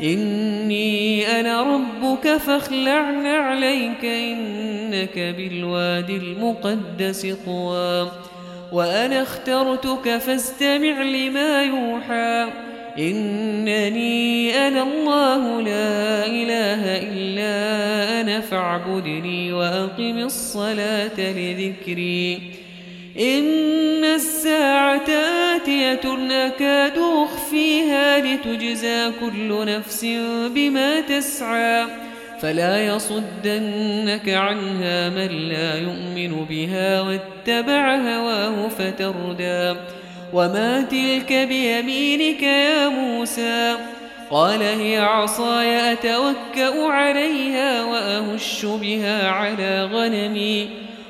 إني أنا ربك فاخلعن عليك إنك بالواد المقدس طوى. وأنا اخترتك فاستمع لما يوحى. إنني أنا الله لا إله إلا أنا فاعبدني وأقم الصلاة لذكري. إن الساعة آتية أكاد أخفيها لتجزى كل نفس بما تسعى فلا يصدنك عنها من لا يؤمن بها واتبع هواه فتردى وما تلك بيمينك يا موسى قال هي عصاي أتوكأ عليها وأهش بها على غنمي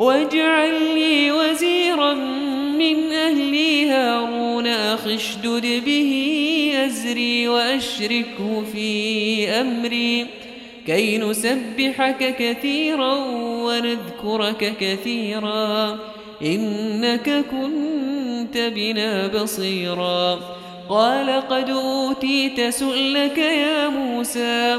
واجعل لي وزيرا من أهلي هارون أخشدد به أزري وأشركه في أمري كي نسبحك كثيرا ونذكرك كثيرا إنك كنت بنا بصيرا قال قد أوتيت سؤلك يا موسى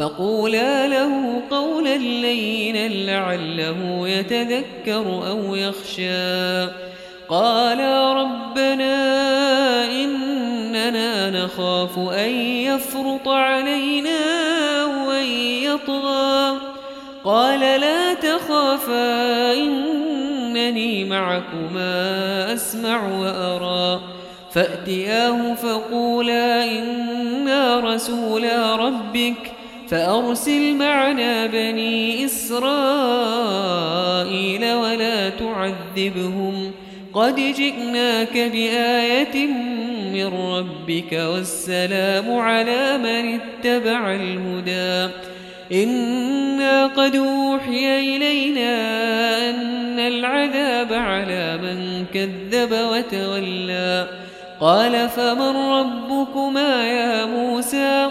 فقولا له قولا لينا لعله يتذكر أو يخشى. قالا ربنا إننا نخاف أن يفرط علينا وأن يطغى. قال لا تخافا إنني معكما أسمع وأرى. فأتياه فقولا إنا رسولا ربك فأرسل معنا بني إسرائيل ولا تعذبهم. قد جئناك بآية من ربك والسلام على من اتبع الهدى. إنا قد أوحي إلينا أن العذاب على من كذب وتولى. قال فمن ربكما يا موسى؟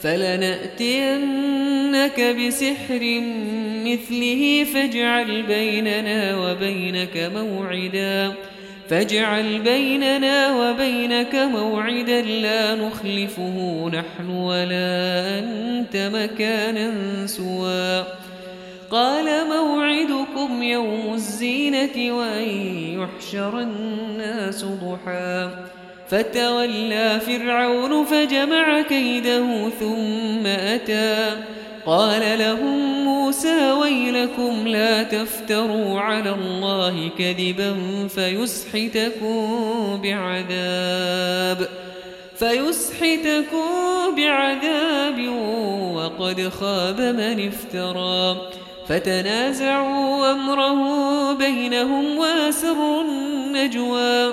فلنأتينك بسحر مثله فاجعل بيننا وبينك موعدا. فاجعل بيننا وبينك موعدا لا نخلفه نحن ولا أنت مكانا سوا قال موعدكم يوم الزينة وأن يحشر الناس ضحاً فتولى فرعون فجمع كيده ثم أتى. قال لهم موسى ويلكم لا تفتروا على الله كذبا فيسحتكم بعذاب فيسحتكم بعذاب وقد خاب من افترى. فتنازعوا أمره بينهم واسروا النجوى.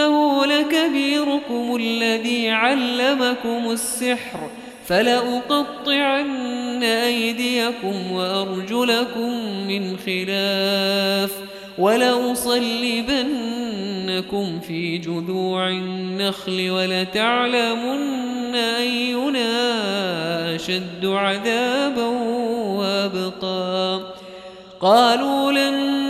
إنه لكبيركم الذي علمكم السحر فلأقطعن أيديكم وأرجلكم من خلاف ولأصلبنكم في جذوع النخل ولتعلمن أينا أشد عذابا وأبقى قالوا لن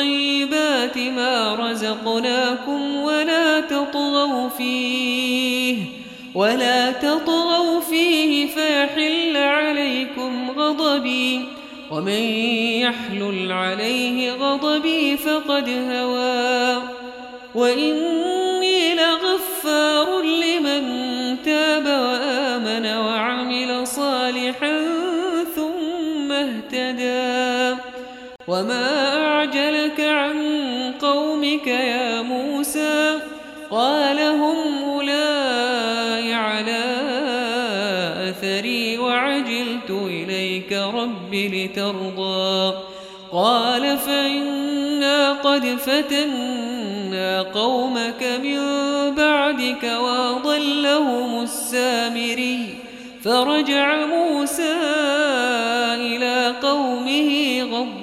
طيبات ما رزقناكم ولا تطغوا فيه ولا تطغوا فيه فيحل عليكم غضبي ومن يحلل عليه غضبي فقد هوى. وإني لغفار لمن تاب وآمن وعمل صالحا ثم اهتدى. وما أعجلك عن قومك يا موسى قال هم أولاي على أثري وعجلت إليك رب لترضى قال فإنا قد فتنا قومك من بعدك وأضلهم السامري فرجع موسى إلى قومه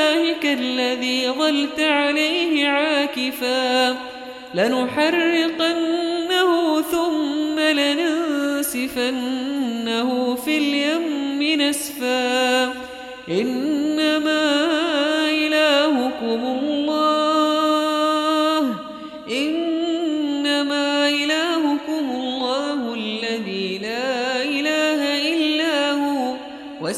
إلهك الذي ظلت عليه عاكفا لنحرقنه ثم لننسفنه في اليم نسفا. إنما إلهكم الله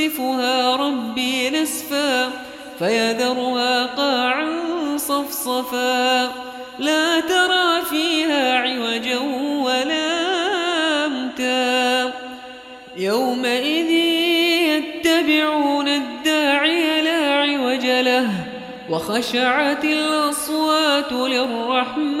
يَصْرِفُهَا رَبِّي نَسْفًا فَيَذَرُهَا قَاعًا صَفْصَفًا. لَا تَرَى فِيهَا عِوَجًا وَلَا أَمْتًا. يَوْمَئِذٍ يَتَّبِعُونَ الدَّاعِيَ لَا عِوَجَ لَهُ وَخَشَعَتِ الْأَصْوَاتُ لِلرَّحْمَنِ.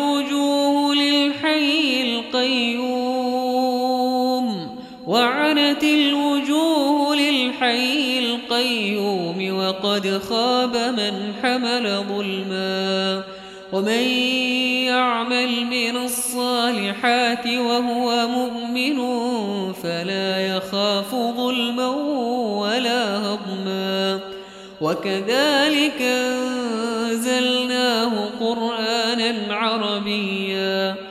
الحي القيوم وقد خاب من حمل ظلما ومن يعمل من الصالحات وهو مؤمن فلا يخاف ظلما ولا هضما وكذلك أنزلناه قرآنا عربيا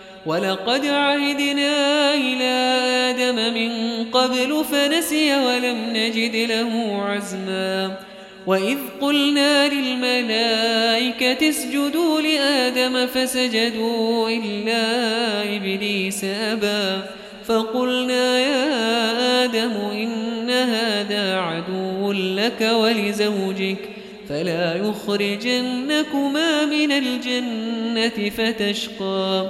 وَلَقَدْ عَهِدْنَا إِلَى آدَمَ مِنْ قَبْلُ فَنَسِيَ وَلَمْ نَجِدْ لَهُ عَزْمًا وَإِذْ قُلْنَا لِلْمَلَائِكَةِ اسْجُدُوا لِآدَمَ فَسَجَدُوا إِلَّا إِبْلِيسَ أبا فَقُلْنَا يَا آدَمُ إِنَّ هَذَا عَدُوٌّ لَكَ وَلِزَوْجِكَ فَلَا يُخْرِجَنَّكُمَا مِنَ الْجَنَّةِ فَتَشْقَى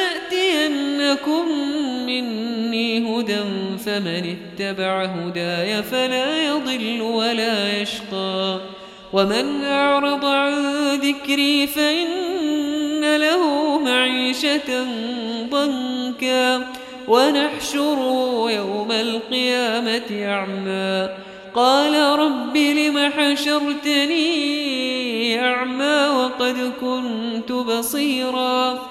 لَيَأْتِيَنَّكُمْ مِنِّي هُدًى فَمَنِ اتَّبَعَ هُدَايَ فَلَا يَضِلُّ وَلَا يَشْقَى وَمَنْ أَعْرَضَ عَنْ ذِكْرِي فَإِنَّ لَهُ مَعِيشَةً ضَنْكًا ونحشر يَوْمَ الْقِيَامَةِ أَعْمَى قال رب لم حشرتني أعمى وقد كنت بصيراً